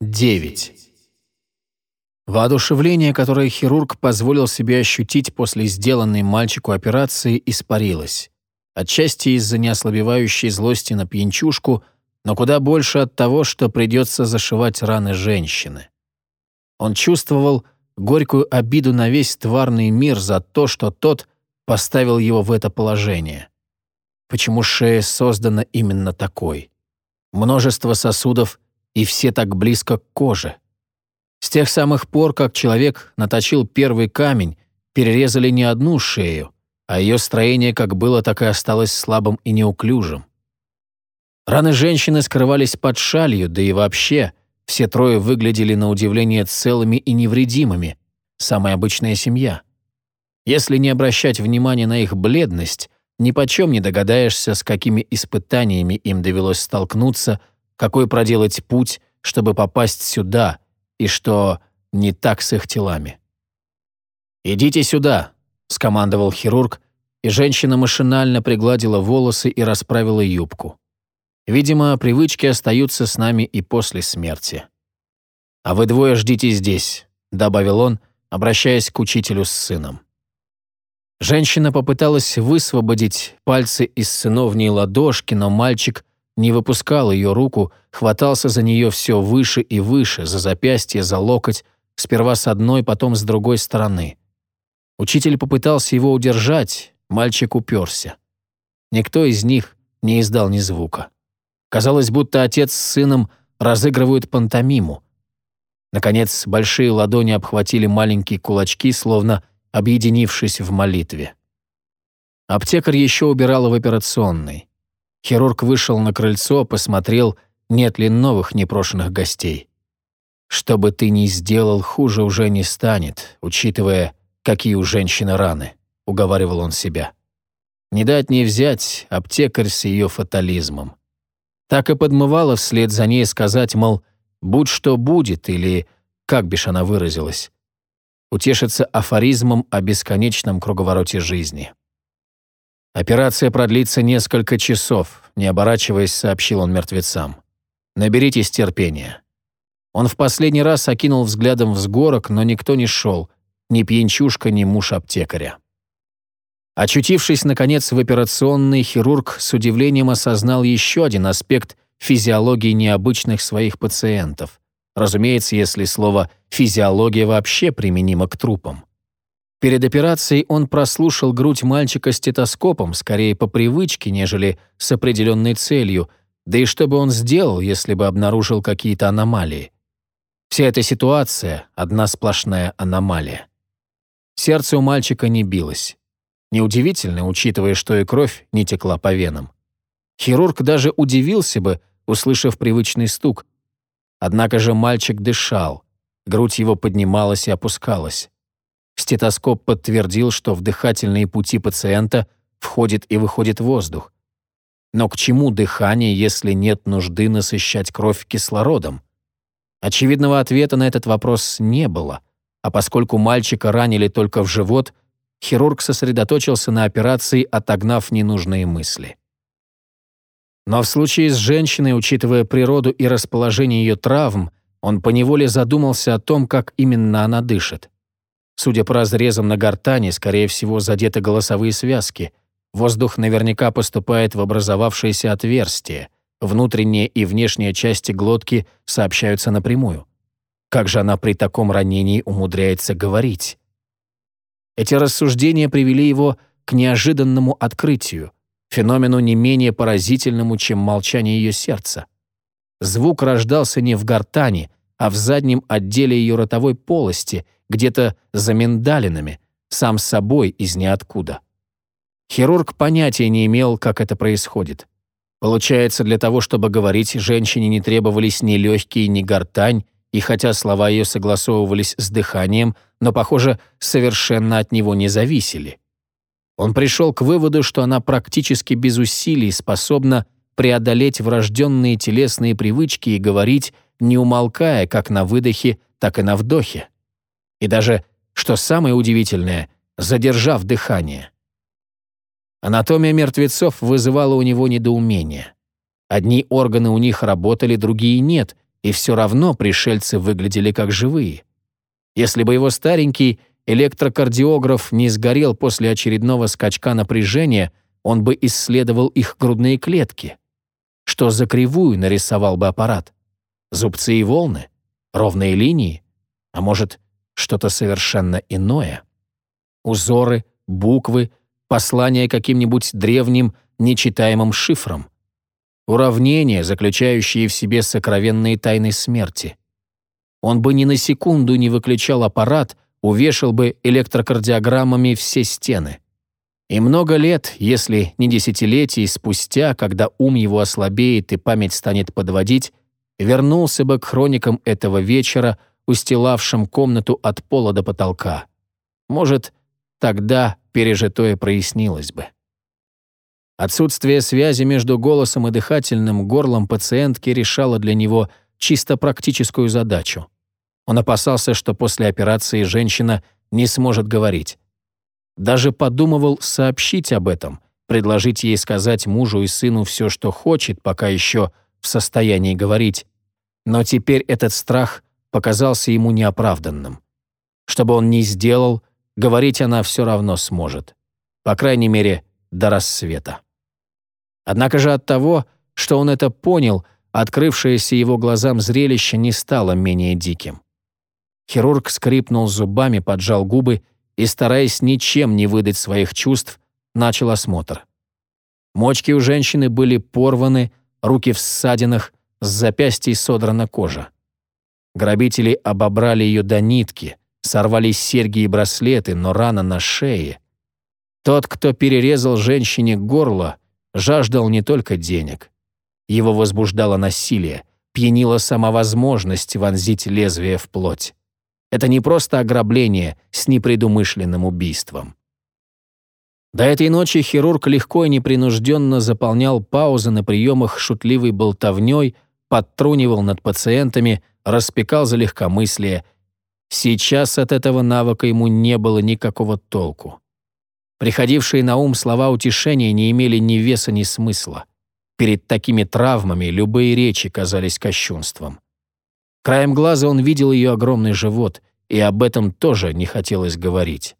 9. Воодушевление, которое хирург позволил себе ощутить после сделанной мальчику операции, испарилось. Отчасти из-за неослабевающей злости на пьянчушку, но куда больше от того, что придется зашивать раны женщины. Он чувствовал горькую обиду на весь тварный мир за то, что тот поставил его в это положение. Почему шея создана именно такой? Множество сосудов — и все так близко к коже. С тех самых пор, как человек наточил первый камень, перерезали не одну шею, а ее строение как было, так и осталось слабым и неуклюжим. Раны женщины скрывались под шалью, да и вообще все трое выглядели на удивление целыми и невредимыми, самая обычная семья. Если не обращать внимания на их бледность, ни почем не догадаешься, с какими испытаниями им довелось столкнуться – какой проделать путь, чтобы попасть сюда, и что не так с их телами. «Идите сюда», — скомандовал хирург, и женщина машинально пригладила волосы и расправила юбку. Видимо, привычки остаются с нами и после смерти. «А вы двое ждите здесь», — добавил он, обращаясь к учителю с сыном. Женщина попыталась высвободить пальцы из сыновней ладошки, но мальчик не выпускал ее руку, хватался за нее все выше и выше, за запястье, за локоть, сперва с одной, потом с другой стороны. Учитель попытался его удержать, мальчик уперся. Никто из них не издал ни звука. Казалось, будто отец с сыном разыгрывают пантомиму. Наконец, большие ладони обхватили маленькие кулачки, словно объединившись в молитве. Аптекарь еще убирала в операционной. Хирург вышел на крыльцо, посмотрел, нет ли новых непрошенных гостей. «Что бы ты ни сделал, хуже уже не станет, учитывая, какие у женщины раны», — уговаривал он себя. «Не дать не взять аптекарь с ее фатализмом». Так и подмывало вслед за ней сказать, мол, «будь что будет» или «как бишь она выразилась». Утешиться афоризмом о бесконечном круговороте жизни. «Операция продлится несколько часов», — не оборачиваясь, сообщил он мертвецам. «Наберитесь терпения». Он в последний раз окинул взглядом взгорок, но никто не шел, ни пьянчушка, ни муж аптекаря. Очутившись, наконец, в операционной, хирург с удивлением осознал еще один аспект физиологии необычных своих пациентов. Разумеется, если слово «физиология» вообще применимо к трупам. Перед операцией он прослушал грудь мальчика стетоскопом, скорее по привычке, нежели с определенной целью, да и что бы он сделал, если бы обнаружил какие-то аномалии. Вся эта ситуация — одна сплошная аномалия. Сердце у мальчика не билось. Неудивительно, учитывая, что и кровь не текла по венам. Хирург даже удивился бы, услышав привычный стук. Однако же мальчик дышал, грудь его поднималась и опускалась. Стетоскоп подтвердил, что в дыхательные пути пациента входит и выходит воздух. Но к чему дыхание, если нет нужды насыщать кровь кислородом? Очевидного ответа на этот вопрос не было, а поскольку мальчика ранили только в живот, хирург сосредоточился на операции, отогнав ненужные мысли. Но в случае с женщиной, учитывая природу и расположение ее травм, он поневоле задумался о том, как именно она дышит. Судя по разрезам на гортани, скорее всего, задеты голосовые связки. Воздух наверняка поступает в образовавшееся отверстие. Внутренняя и внешняя части глотки сообщаются напрямую. Как же она при таком ранении умудряется говорить? Эти рассуждения привели его к неожиданному открытию, феномену не менее поразительному, чем молчание ее сердца. Звук рождался не в гортани, а в заднем отделе ее ротовой полости — где-то за миндалинами, сам собой из ниоткуда. Хирург понятия не имел, как это происходит. Получается, для того, чтобы говорить, женщине не требовались ни легкие, ни гортань, и хотя слова ее согласовывались с дыханием, но, похоже, совершенно от него не зависели. Он пришел к выводу, что она практически без усилий способна преодолеть врожденные телесные привычки и говорить, не умолкая как на выдохе, так и на вдохе. И даже, что самое удивительное, задержав дыхание. Анатомия мертвецов вызывала у него недоумение. Одни органы у них работали, другие нет, и все равно пришельцы выглядели как живые. Если бы его старенький электрокардиограф не сгорел после очередного скачка напряжения, он бы исследовал их грудные клетки. Что за кривую нарисовал бы аппарат? Зубцы и волны? Ровные линии? А может, что-то совершенно иное? Узоры, буквы, послания каким-нибудь древним, нечитаемым шифром? Уравнения, заключающие в себе сокровенные тайны смерти. Он бы ни на секунду не выключал аппарат, увешал бы электрокардиограммами все стены. И много лет, если не десятилетий спустя, когда ум его ослабеет и память станет подводить, вернулся бы к хроникам этого вечера, устилавшим комнату от пола до потолка. Может, тогда пережитое прояснилось бы. Отсутствие связи между голосом и дыхательным горлом пациентки решало для него чисто практическую задачу. Он опасался, что после операции женщина не сможет говорить. Даже подумывал сообщить об этом, предложить ей сказать мужу и сыну все, что хочет, пока еще в состоянии говорить. Но теперь этот страх показался ему неоправданным. Что бы он ни сделал, говорить она все равно сможет. По крайней мере, до рассвета. Однако же от того, что он это понял, открывшееся его глазам зрелище не стало менее диким. Хирург скрипнул зубами, поджал губы и, стараясь ничем не выдать своих чувств, начал осмотр. Мочки у женщины были порваны, руки в ссадинах, с запястьей содрана кожа. Грабители обобрали ее до нитки, сорвали серьги и браслеты, но рана на шее. Тот, кто перерезал женщине горло, жаждал не только денег. Его возбуждало насилие, пьянила сама возможность вонзить лезвие в плоть. Это не просто ограбление с непредумышленным убийством. До этой ночи хирург легко и непринужденно заполнял паузы на приемах шутливой болтовней, подтрунивал над пациентами, распекал за легкомыслие. Сейчас от этого навыка ему не было никакого толку. Приходившие на ум слова утешения не имели ни веса, ни смысла. Перед такими травмами любые речи казались кощунством. Краем глаза он видел ее огромный живот, и об этом тоже не хотелось говорить.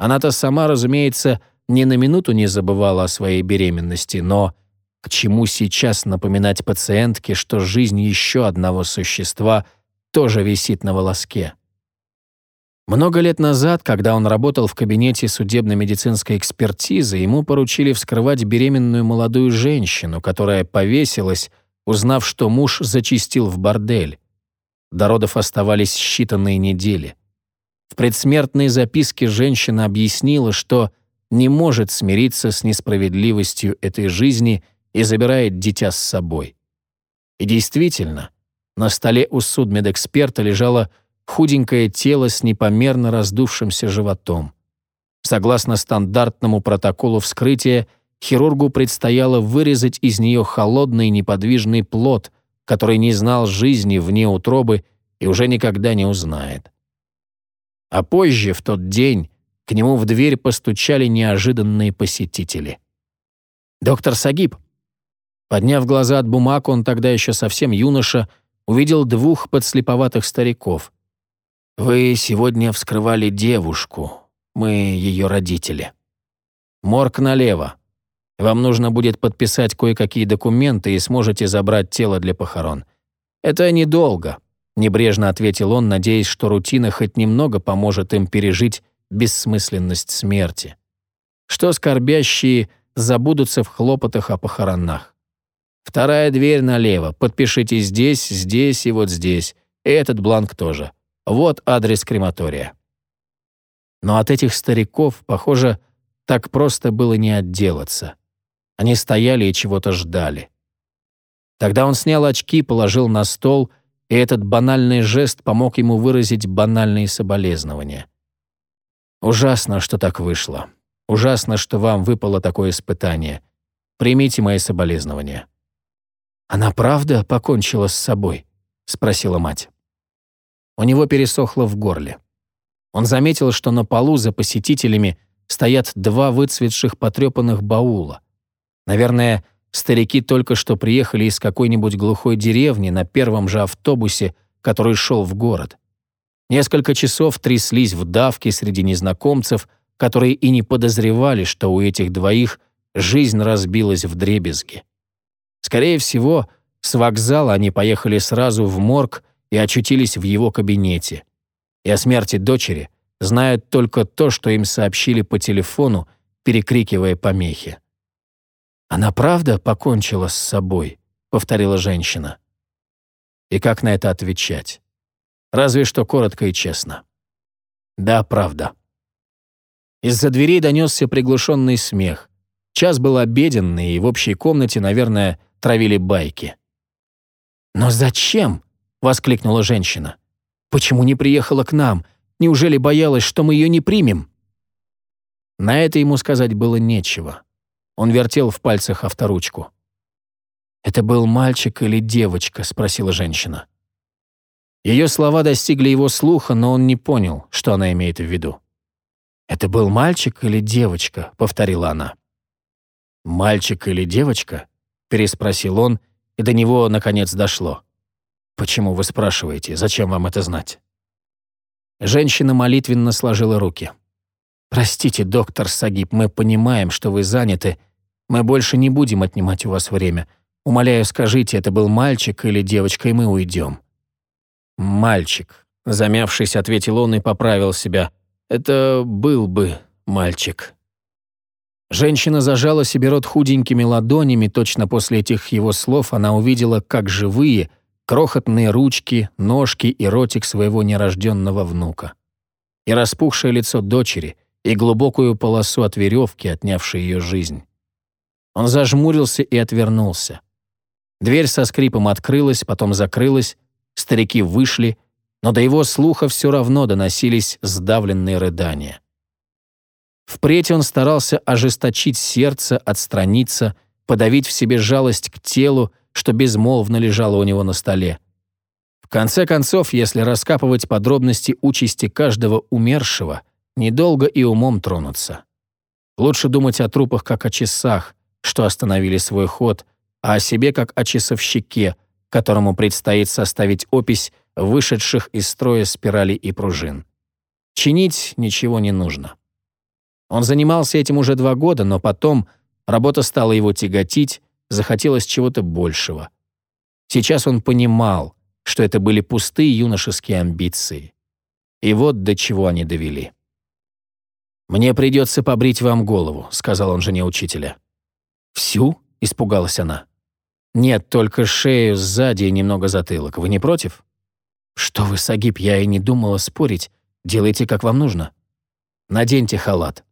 Она-то сама, разумеется, ни на минуту не забывала о своей беременности, но к чему сейчас напоминать пациентке, что жизнь еще одного существа тоже висит на волоске? Много лет назад, когда он работал в кабинете судебно-медицинской экспертизы, ему поручили вскрывать беременную молодую женщину, которая повесилась, узнав, что муж зачистил в бордель. До родов оставались считанные недели. В предсмертной записке женщина объяснила, что не может смириться с несправедливостью этой жизни и забирает дитя с собой. И действительно, на столе у судмедэксперта лежала худенькое тело с непомерно раздувшимся животом. Согласно стандартному протоколу вскрытия, хирургу предстояло вырезать из нее холодный неподвижный плод, который не знал жизни вне утробы и уже никогда не узнает. А позже, в тот день, к нему в дверь постучали неожиданные посетители. «Доктор Сагиб». Подняв глаза от бумаг, он тогда еще совсем юноша, увидел двух подслеповатых стариков. Вы сегодня вскрывали девушку. Мы ее родители. Морг налево. Вам нужно будет подписать кое-какие документы и сможете забрать тело для похорон. Это недолго, небрежно ответил он, надеясь, что рутина хоть немного поможет им пережить бессмысленность смерти. Что скорбящие забудутся в хлопотах о похоронах. Вторая дверь налево. Подпишите здесь, здесь и вот здесь. И этот бланк тоже. Вот адрес крематория. Но от этих стариков, похоже, так просто было не отделаться. Они стояли и чего-то ждали. Тогда он снял очки, положил на стол, и этот банальный жест помог ему выразить банальные соболезнования. «Ужасно, что так вышло. Ужасно, что вам выпало такое испытание. Примите мои соболезнования». «Она правда покончила с собой?» — спросила мать. У него пересохло в горле. Он заметил, что на полу за посетителями стоят два выцветших потрепанных баула. Наверное, старики только что приехали из какой-нибудь глухой деревни на первом же автобусе, который шел в город. Несколько часов тряслись в давке среди незнакомцев, которые и не подозревали, что у этих двоих жизнь разбилась в дребезги. Скорее всего, с вокзала они поехали сразу в морг и очутились в его кабинете. И о смерти дочери знают только то, что им сообщили по телефону, перекрикивая помехи. «Она правда покончила с собой?» — повторила женщина. И как на это отвечать? Разве что коротко и честно. «Да, правда». Из-за дверей донесся приглушенный смех. Час был обеденный, и в общей комнате, наверное, травили байки. «Но зачем?» — воскликнула женщина. «Почему не приехала к нам? Неужели боялась, что мы ее не примем?» На это ему сказать было нечего. Он вертел в пальцах авторучку. «Это был мальчик или девочка?» — спросила женщина. Ее слова достигли его слуха, но он не понял, что она имеет в виду. «Это был мальчик или девочка?» — повторила она. «Мальчик или девочка?» — переспросил он, и до него, наконец, дошло. «Почему вы спрашиваете? Зачем вам это знать?» Женщина молитвенно сложила руки. «Простите, доктор Сагиб, мы понимаем, что вы заняты. Мы больше не будем отнимать у вас время. Умоляю, скажите, это был мальчик или девочка, и мы уйдем». «Мальчик», — замявшись, ответил он и поправил себя. «Это был бы мальчик». Женщина зажала себе рот худенькими ладонями, точно после этих его слов она увидела, как живые, крохотные ручки, ножки и ротик своего нерожденного внука. И распухшее лицо дочери, и глубокую полосу от веревки, отнявшей ее жизнь. Он зажмурился и отвернулся. Дверь со скрипом открылась, потом закрылась, старики вышли, но до его слуха все равно доносились сдавленные рыдания. Впредь он старался ожесточить сердце, отстраниться, подавить в себе жалость к телу, что безмолвно лежало у него на столе. В конце концов, если раскапывать подробности участи каждого умершего, недолго и умом тронуться. Лучше думать о трупах как о часах, что остановили свой ход, а о себе как о часовщике, которому предстоит составить опись вышедших из строя спиралей и пружин. Чинить ничего не нужно. Он занимался этим уже два года, но потом работа стала его тяготить, захотелось чего-то большего. Сейчас он понимал, что это были пустые юношеские амбиции. И вот до чего они довели. «Мне придется побрить вам голову», — сказал он жене учителя. «Всю?» — испугалась она. «Нет, только шею сзади и немного затылок. Вы не против?» «Что вы, Сагиб, я и не думала спорить. Делайте, как вам нужно. Наденьте халат.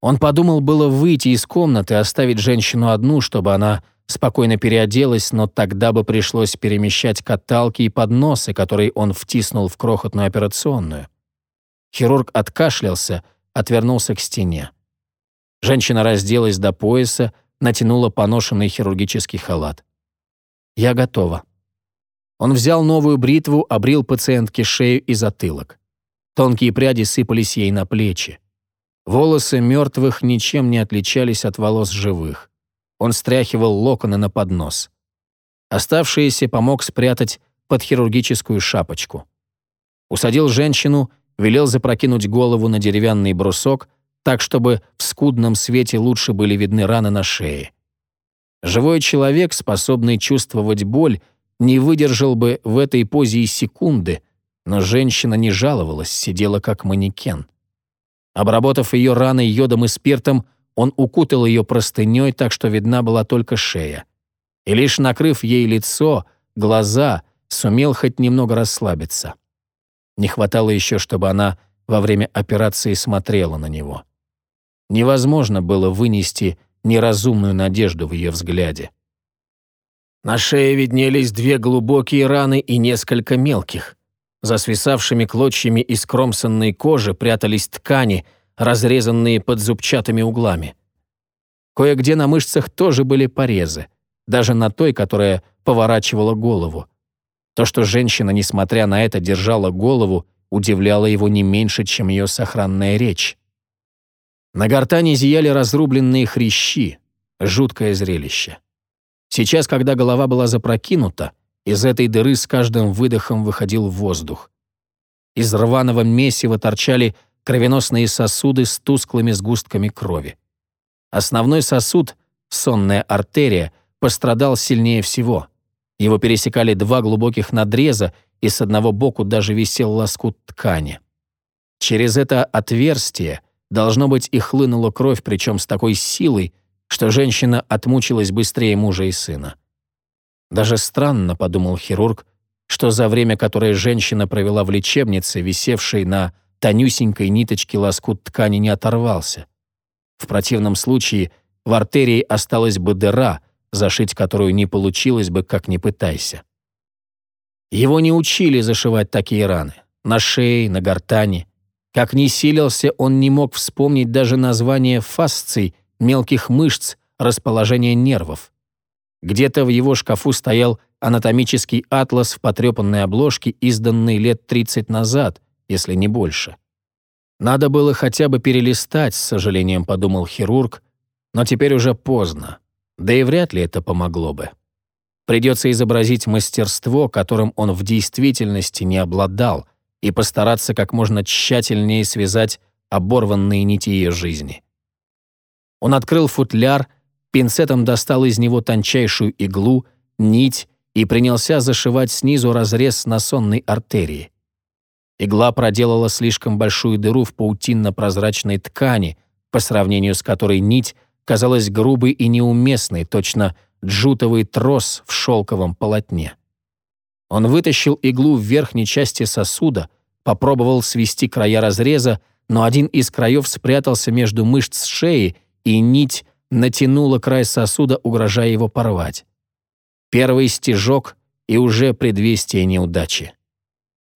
Он подумал было выйти из комнаты, оставить женщину одну, чтобы она спокойно переоделась, но тогда бы пришлось перемещать каталки и подносы, которые он втиснул в крохотную операционную. Хирург откашлялся, отвернулся к стене. Женщина разделась до пояса, натянула поношенный хирургический халат. «Я готова». Он взял новую бритву, обрил пациентке шею и затылок. Тонкие пряди сыпались ей на плечи. Волосы мертвых ничем не отличались от волос живых. Он стряхивал локоны на поднос. Оставшиеся помог спрятать под хирургическую шапочку. Усадил женщину, велел запрокинуть голову на деревянный брусок, так, чтобы в скудном свете лучше были видны раны на шее. Живой человек, способный чувствовать боль, не выдержал бы в этой позе и секунды, но женщина не жаловалась, сидела как манекен. Обработав ее раны йодом и спиртом, он укутал ее простыней, так что видна была только шея. И лишь накрыв ей лицо, глаза, сумел хоть немного расслабиться. Не хватало еще, чтобы она во время операции смотрела на него. Невозможно было вынести неразумную надежду в ее взгляде. На шее виднелись две глубокие раны и несколько мелких. За свисавшими клочьями из кромсанной кожи прятались ткани, разрезанные под зубчатыми углами. Кое-где на мышцах тоже были порезы, даже на той, которая поворачивала голову. То, что женщина, несмотря на это, держала голову, удивляло его не меньше, чем ее сохранная речь. На гортане зияли разрубленные хрящи. Жуткое зрелище. Сейчас, когда голова была запрокинута, из этой дыры с каждым выдохом выходил воздух. Из рваного месива торчали кровеносные сосуды с тусклыми сгустками крови. Основной сосуд, сонная артерия, пострадал сильнее всего. Его пересекали два глубоких надреза, и с одного боку даже висел лоскут ткани. Через это отверстие, должно быть, и хлынула кровь, причем с такой силой, что женщина отмучилась быстрее мужа и сына. Даже странно, подумал хирург, что за время, которое женщина провела в лечебнице, висевшей на тонюсенькой ниточке лоскут ткани не оторвался. В противном случае в артерии осталась бы дыра, зашить которую не получилось бы, как ни пытайся. Его не учили зашивать такие раны. На шее, на гортани. Как ни силился, он не мог вспомнить даже название фасций, мелких мышц, расположения нервов. Где-то в его шкафу стоял анатомический атлас в потрепанной обложке, изданный лет 30 назад, если не больше. Надо было хотя бы перелистать, с сожалением подумал хирург, но теперь уже поздно, да и вряд ли это помогло бы. Придется изобразить мастерство, которым он в действительности не обладал, и постараться как можно тщательнее связать оборванные нити ее жизни. Он открыл футляр, пинцетом достал из него тончайшую иглу, нить и принялся зашивать снизу разрез на сонной артерии. Игла проделала слишком большую дыру в паутинно-прозрачной ткани, по сравнению с которой нить казалась грубой и неуместной, точно джутовый трос в шелковом полотне. Он вытащил иглу в верхней части сосуда, попробовал свести края разреза, но один из краев спрятался между мышц шеи, и нить натянула край сосуда, угрожая его порвать. Первый стежок и уже предвестие неудачи.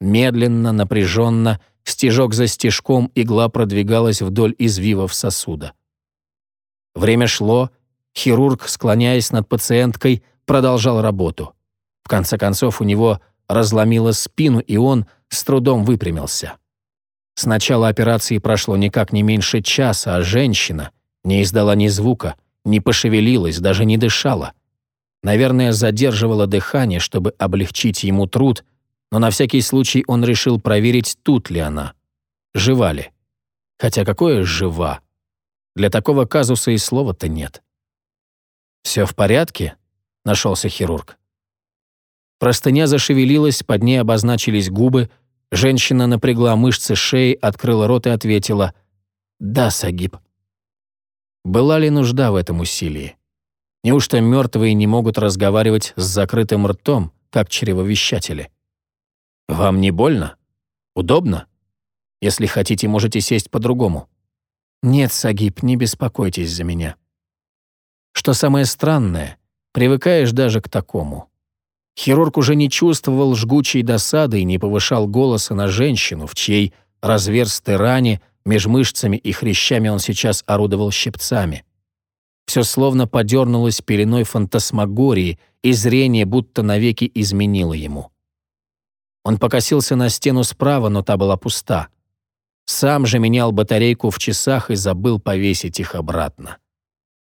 Медленно, напряженно, стежок за стежком игла продвигалась вдоль извивов сосуда. Время шло, хирург, склоняясь над пациенткой, продолжал работу. Конце концов у него разломило спину, и он с трудом выпрямился. С начала операции прошло никак не меньше часа, а женщина не издала ни звука, не пошевелилась, даже не дышала. Наверное, задерживала дыхание, чтобы облегчить ему труд, но на всякий случай он решил проверить, тут ли она. Жива ли? Хотя какое «жива»? Для такого казуса и слова-то нет. «Все в порядке?» — нашелся хирург. Простыня зашевелилась, под ней обозначились губы, женщина напрягла мышцы шеи, открыла рот и ответила «Да, Сагиб». Была ли нужда в этом усилии? Неужто мертвые не могут разговаривать с закрытым ртом, как чревовещатели? Вам не больно? Удобно? Если хотите, можете сесть по-другому. Нет, Сагиб, не беспокойтесь за меня. Что самое странное, привыкаешь даже к такому. Хирург уже не чувствовал жгучей досады и не повышал голоса на женщину, в чьей разверстой ране меж мышцами и хрящами он сейчас орудовал щипцами. Все словно подернулось пеленой фантасмагории, и зрение будто навеки изменило ему. Он покосился на стену справа, но та была пуста. Сам же менял батарейку в часах и забыл повесить их обратно.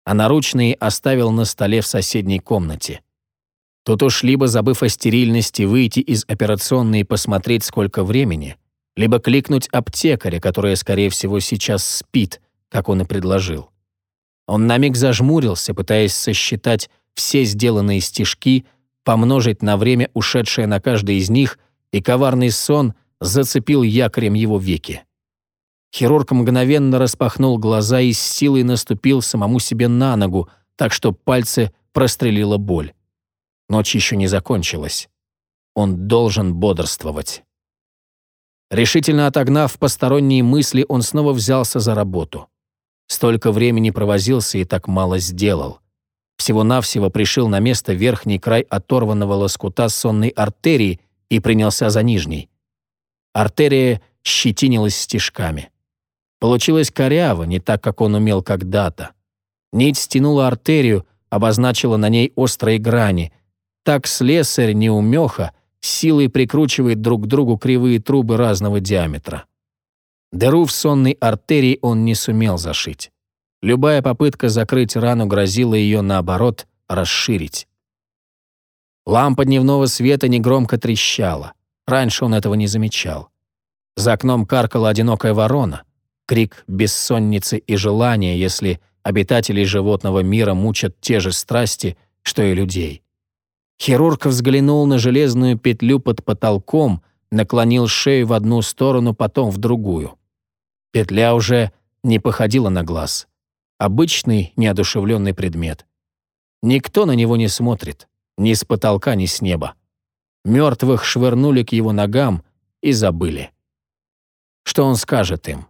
А наручные оставил на столе в соседней комнате. Тут уж либо, забыв о стерильности, выйти из операционной и посмотреть, сколько времени, либо кликнуть аптекаря, которая, скорее всего, сейчас спит, как он и предложил. Он на миг зажмурился, пытаясь сосчитать все сделанные стежки, помножить на время, ушедшее на каждый из них — и коварный сон зацепил якорем его веки. Хирург мгновенно распахнул глаза и с силой наступил самому себе на ногу, так что пальцы прострелила боль. Ночь еще не закончилась. Он должен бодрствовать. Решительно отогнав посторонние мысли, он снова взялся за работу. Столько времени провозился и так мало сделал. Всего-навсего пришил на место верхний край оторванного лоскута сонной артерии и принялся за нижней. Артерия щетинилась стежками. Получилось коряво, не так, как он умел когда-то. Нить стянула артерию, обозначила на ней острые грани. Так слесарь неумеха силой прикручивает друг к другу кривые трубы разного диаметра. Дыру в сонной артерии он не сумел зашить. Любая попытка закрыть рану грозила ее, наоборот, расширить. Лампа дневного света негромко трещала. Раньше он этого не замечал. За окном каркала одинокая ворона. Крик бессонницы и желания, если обитателей животного мира мучат те же страсти, что и людей. Хирург взглянул на железную петлю под потолком, наклонил шею в одну сторону, потом в другую. Петля уже не походила на глаз. Обычный неодушевленный предмет. Никто на него не смотрит, ни с потолка, ни с неба. Мертвых швырнули к его ногам и забыли. Что он скажет им?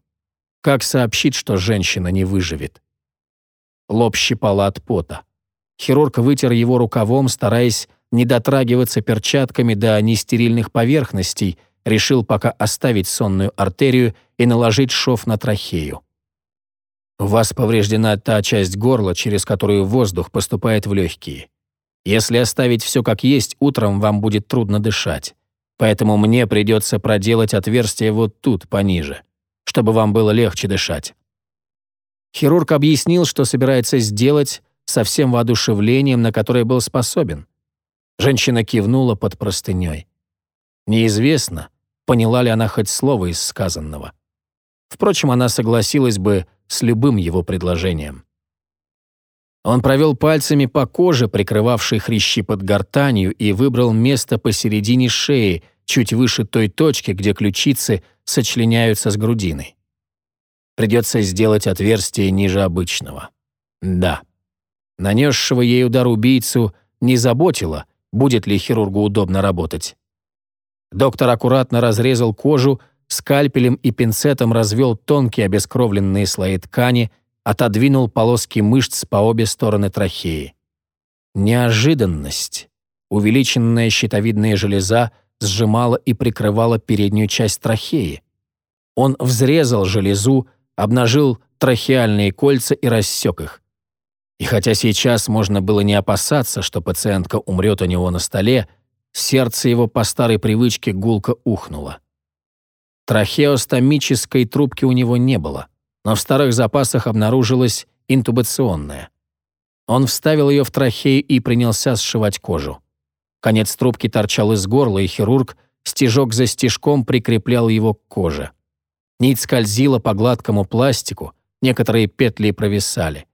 Как сообщит, что женщина не выживет? Лоб щипала от пота. Хирург вытер его рукавом, стараясь не дотрагиваться перчатками до нестерильных поверхностей, решил пока оставить сонную артерию и наложить шов на трахею. У вас повреждена та часть горла, через которую воздух поступает в легкие. Если оставить все как есть, утром вам будет трудно дышать. Поэтому мне придется проделать отверстие вот тут, пониже, чтобы вам было легче дышать». Хирург объяснил, что собирается сделать со всем воодушевлением, на которое был способен. Женщина кивнула под простыней. Неизвестно, поняла ли она хоть слово из сказанного. Впрочем, она согласилась бы с любым его предложением. Он провел пальцами по коже, прикрывавшей хрящи под гортанью, и выбрал место посередине шеи, чуть выше той точки, где ключицы сочленяются с грудиной. Придется сделать отверстие ниже обычного. Да. Нанесшего ей удар убийцу не заботило, будет ли хирургу удобно работать. Доктор аккуратно разрезал кожу, скальпелем и пинцетом развел тонкие обескровленные слои ткани – отодвинул полоски мышц по обе стороны трахеи. Неожиданность. Увеличенная щитовидная железа сжимала и прикрывала переднюю часть трахеи. Он взрезал железу, обнажил трахеальные кольца и рассек их. И хотя сейчас можно было не опасаться, что пациентка умрет у него на столе, сердце его по старой привычке гулко ухнуло. Трахеостомической трубки у него не было но в старых запасах обнаружилась интубационная. Он вставил ее в трахею и принялся сшивать кожу. Конец трубки торчал из горла, и хирург стежок за стежком прикреплял его к коже. Нить скользила по гладкому пластику, некоторые петли провисали.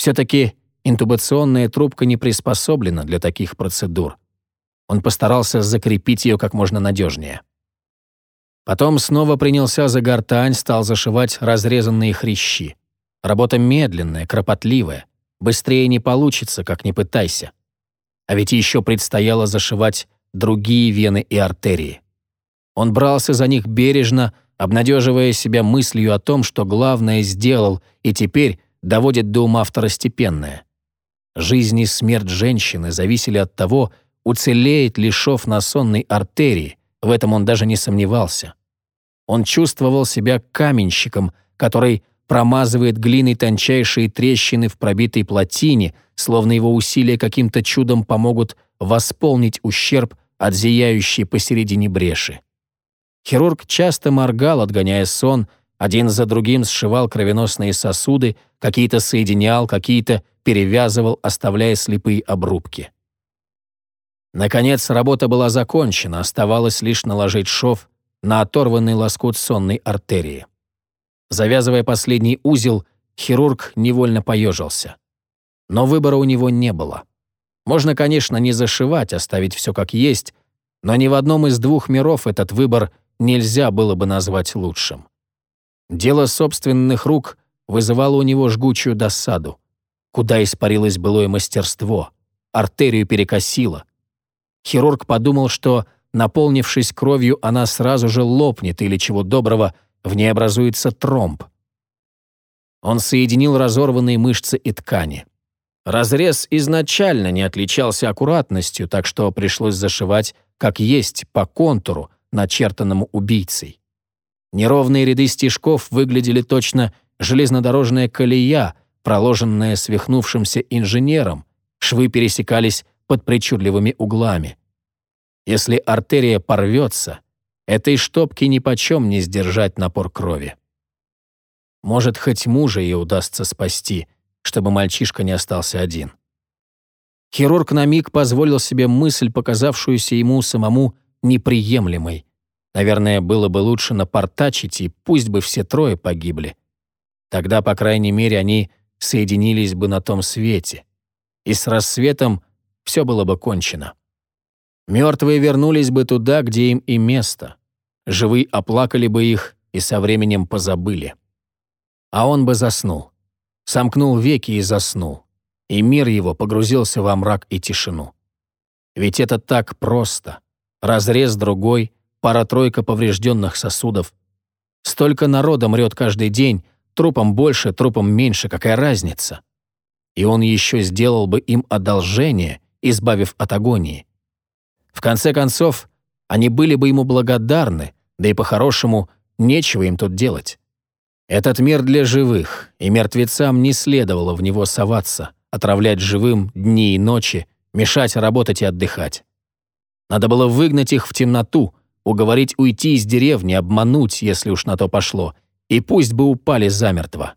Все-таки интубационная трубка не приспособлена для таких процедур. Он постарался закрепить ее как можно надежнее. Потом снова принялся за гортань, стал зашивать разрезанные хрящи. Работа медленная, кропотливая. Быстрее не получится, как ни пытайся. А ведь еще предстояло зашивать другие вены и артерии. Он брался за них бережно, обнадеживая себя мыслью о том, что главное сделал и теперь доводит до ума второстепенное. Жизнь и смерть женщины зависели от того, уцелеет ли шов на сонной артерии, в этом он даже не сомневался. Он чувствовал себя каменщиком, который промазывает глиной тончайшие трещины в пробитой плотине, словно его усилия каким-то чудом помогут восполнить ущерб от зияющей посередине бреши. Хирург часто моргал, отгоняя сон, один за другим сшивал кровеносные сосуды, какие-то соединял, какие-то перевязывал, оставляя слепые обрубки. Наконец, работа была закончена, оставалось лишь наложить шов на оторванный лоскут сонной артерии. Завязывая последний узел, хирург невольно поежился. Но выбора у него не было. Можно, конечно, не зашивать, оставить все как есть, но ни в одном из двух миров этот выбор нельзя было бы назвать лучшим. Дело собственных рук вызывало у него жгучую досаду. Куда испарилось былое мастерство? Артерию перекосило. Хирург подумал, что, наполнившись кровью, она сразу же лопнет или, чего доброго, в ней образуется тромб. Он соединил разорванные мышцы и ткани. Разрез изначально не отличался аккуратностью, так что пришлось зашивать как есть, по контуру, начертанному убийцей. Неровные ряды стежков выглядели точно железнодорожная колея, проложенная свихнувшимся инженером, швы пересекались под причудливыми углами. Если артерия порвется, этой штопки нипочем не сдержать напор крови. Может, хоть мужа ей удастся спасти, чтобы мальчишка не остался один. Хирург на миг позволил себе мысль, показавшуюся ему самому неприемлемой. Наверное, было бы лучше напортачить, и пусть бы все трое погибли. Тогда, по крайней мере, они соединились бы на том свете. И с рассветом все было бы кончено. Мертвые вернулись бы туда, где им и место. Живые оплакали бы их и со временем позабыли. А он бы заснул. Сомкнул веки и заснул. И мир его погрузился во мрак и тишину. Ведь это так просто. Разрез другой, пара-тройка поврежденных сосудов. Столько народа мрет каждый день, трупом больше, трупом меньше, какая разница? И он еще сделал бы им одолжение, избавив от агонии. В конце концов, они были бы ему благодарны, да и по-хорошему нечего им тут делать. Этот мир для живых, и мертвецам не следовало в него соваться, отравлять живым дни и ночи, мешать работать и отдыхать. Надо было выгнать их в темноту, уговорить уйти из деревни, обмануть, если уж на то пошло, и пусть бы упали замертво.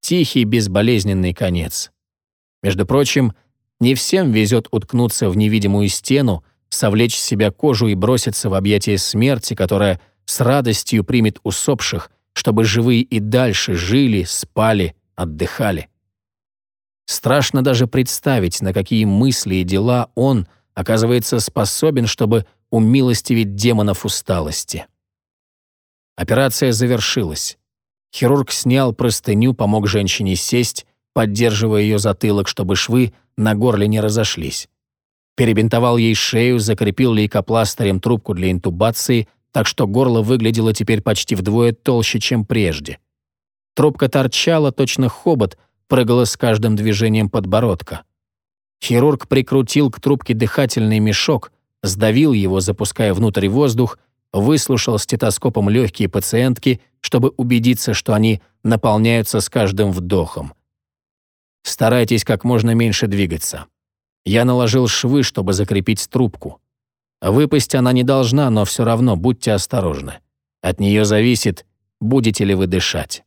Тихий, безболезненный конец. Между прочим, не всем везет уткнуться в невидимую стену, совлечь с себя кожу и броситься в объятия смерти, которая с радостью примет усопших, чтобы живые и дальше жили, спали, отдыхали. Страшно даже представить, на какие мысли и дела он, оказывается, способен, чтобы умилостивить демонов усталости. Операция завершилась. Хирург снял простыню, помог женщине сесть, поддерживая ее затылок, чтобы швы на горле не разошлись перебинтовал ей шею, закрепил лейкопластырем трубку для интубации, так что горло выглядело теперь почти вдвое толще, чем прежде. Трубка торчала, точно хобот, прыгала с каждым движением подбородка. Хирург прикрутил к трубке дыхательный мешок, сдавил его, запуская внутрь воздух, выслушал стетоскопом легкие пациентки, чтобы убедиться, что они наполняются с каждым вдохом. Старайтесь как можно меньше двигаться. Я наложил швы, чтобы закрепить трубку. Выпасть она не должна, но все равно будьте осторожны. От нее зависит, будете ли вы дышать.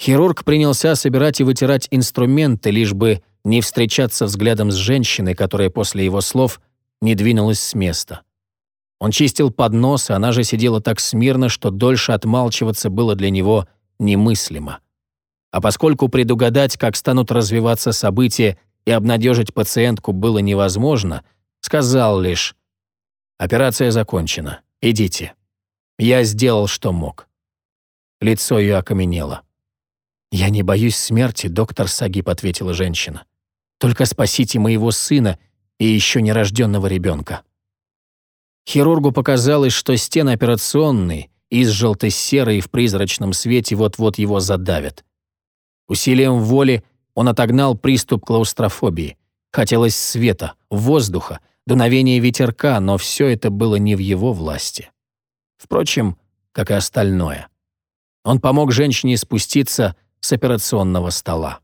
Хирург принялся собирать и вытирать инструменты, лишь бы не встречаться взглядом с женщиной, которая после его слов не двинулась с места. Он чистил поднос, она же сидела так смирно, что дольше отмалчиваться было для него немыслимо. А поскольку предугадать, как станут развиваться события, и обнадежить пациентку было невозможно, сказал лишь «Операция закончена. Идите. Я сделал, что мог». Лицо ее окаменело. «Я не боюсь смерти», — доктор Сагиб ответила женщина. «Только спасите моего сына и еще нерожденного ребенка». Хирургу показалось, что стены операционной, из желто-серой в призрачном свете вот-вот его задавят. Усилием воли он отогнал приступ клаустрофобии. Хотелось света, воздуха, дуновения ветерка, но все это было не в его власти. Впрочем, как и остальное. Он помог женщине спуститься с операционного стола.